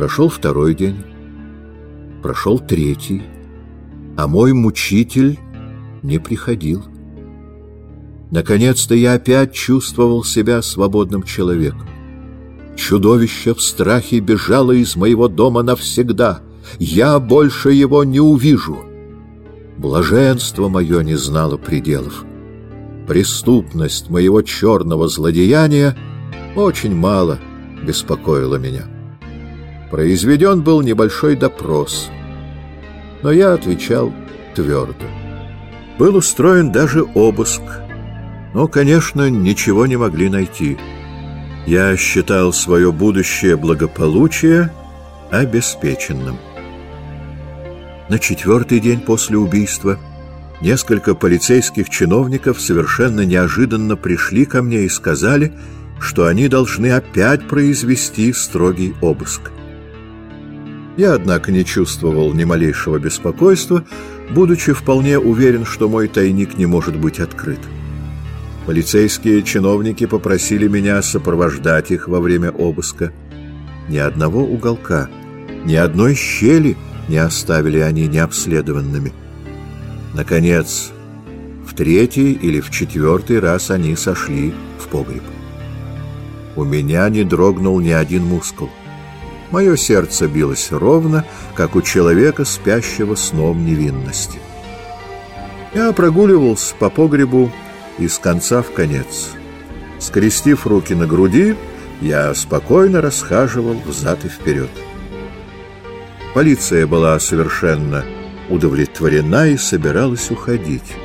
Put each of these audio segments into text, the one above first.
Прошел второй день, прошел третий, а мой мучитель не приходил. Наконец-то я опять чувствовал себя свободным человеком. Чудовище в страхе бежало из моего дома навсегда. Я больше его не увижу. Блаженство мое не знало пределов. Преступность моего черного злодеяния очень мало беспокоила меня. Произведен был небольшой допрос, но я отвечал твердо. Был устроен даже обыск, но, конечно, ничего не могли найти. Я считал свое будущее благополучие обеспеченным. На четвертый день после убийства несколько полицейских чиновников совершенно неожиданно пришли ко мне и сказали, что они должны опять произвести строгий обыск. Я, однако, не чувствовал ни малейшего беспокойства, будучи вполне уверен, что мой тайник не может быть открыт. Полицейские чиновники попросили меня сопровождать их во время обыска. Ни одного уголка, ни одной щели не оставили они необследованными. Наконец, в третий или в четвертый раз они сошли в погреб. У меня не дрогнул ни один мускул. Мое сердце билось ровно, как у человека, спящего сном невинности. Я прогуливался по погребу из конца в конец. Скрестив руки на груди, я спокойно расхаживал взад и вперед. Полиция была совершенно удовлетворена и собиралась уходить.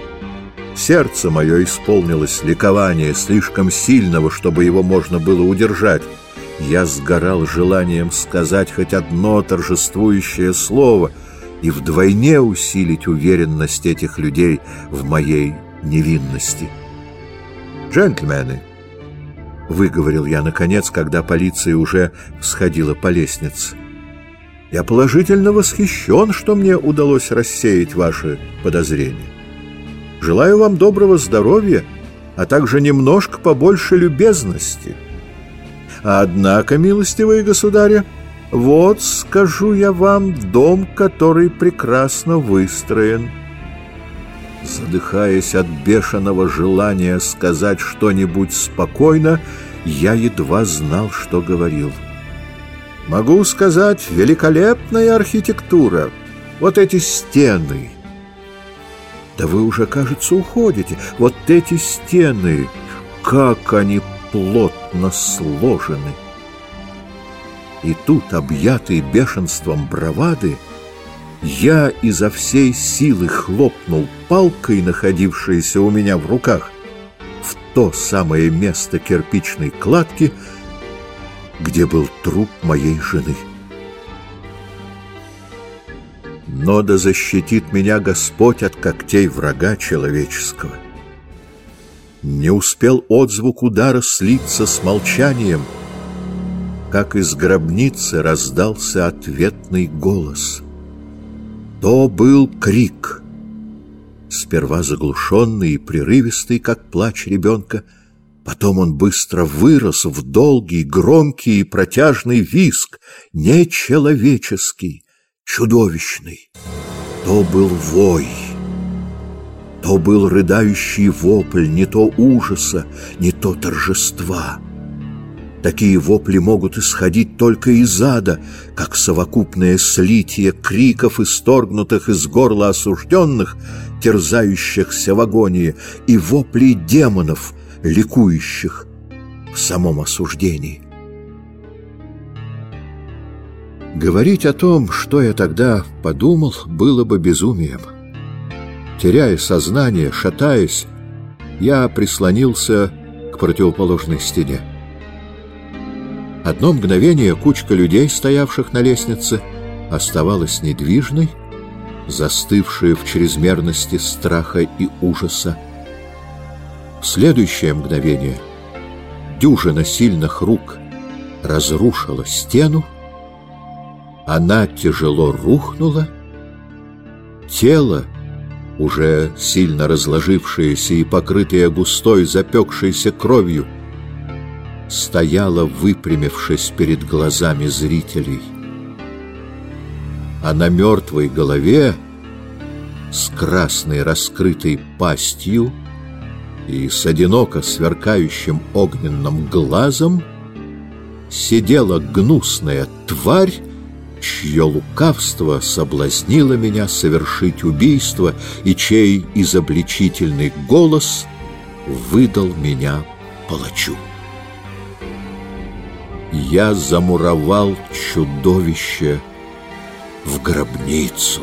Сердце мое исполнилось ликование слишком сильного, чтобы его можно было удержать. Я сгорал желанием сказать хоть одно торжествующее слово и вдвойне усилить уверенность этих людей в моей невинности. «Джентльмены!» — выговорил я, наконец, когда полиция уже сходила по лестнице. «Я положительно восхищен, что мне удалось рассеять ваши подозрения. Желаю вам доброго здоровья, а также немножко побольше любезности. Однако, милостивые государя, вот, скажу я вам, дом, который прекрасно выстроен». Задыхаясь от бешеного желания сказать что-нибудь спокойно, я едва знал, что говорил. Могу сказать, великолепная архитектура. Вот эти стены. Да вы уже, кажется, уходите. Вот эти стены, как они плотно сложены. И тут, объятый бешенством бравады, я изо всей силы хлопнул палкой, находившейся у меня в руках, в то самое место кирпичной кладки, где был труп моей жены. Но да защитит меня Господь от когтей врага человеческого. Не успел отзвук удара слиться с молчанием, как из гробницы раздался ответный голос — то был крик. Сперва заглушенный и прерывистый, как плач ребенка, Потом он быстро вырос в долгий, громкий и протяжный виск, нечеловеческий, чудовищный. То был вой, то был рыдающий вопль не то ужаса, не то торжества. Такие вопли могут исходить только из ада, как совокупное слитие криков, исторгнутых из горла осужденных, терзающихся в агонии, и вопли демонов, ликующих в самом осуждении. Говорить о том, что я тогда подумал, было бы безумием. Теряя сознание, шатаясь, я прислонился к противоположной стене. Одно мгновение кучка людей, стоявших на лестнице, оставалась недвижной, застывшая в чрезмерности страха и ужаса. В следующее мгновение дюжина сильных рук разрушила стену, она тяжело рухнула, тело, уже сильно разложившееся и покрытое густой запекшейся кровью, стояла, выпрямившись перед глазами зрителей. а на мертвой голове с красной раскрытой пастью и с одиноко сверкающим огненным глазом сидела гнусная тварь, чье лукавство соблазнило меня совершить убийство и чей изобличительный голос выдал меня палачу. Я замуровал чудовище в гробницу.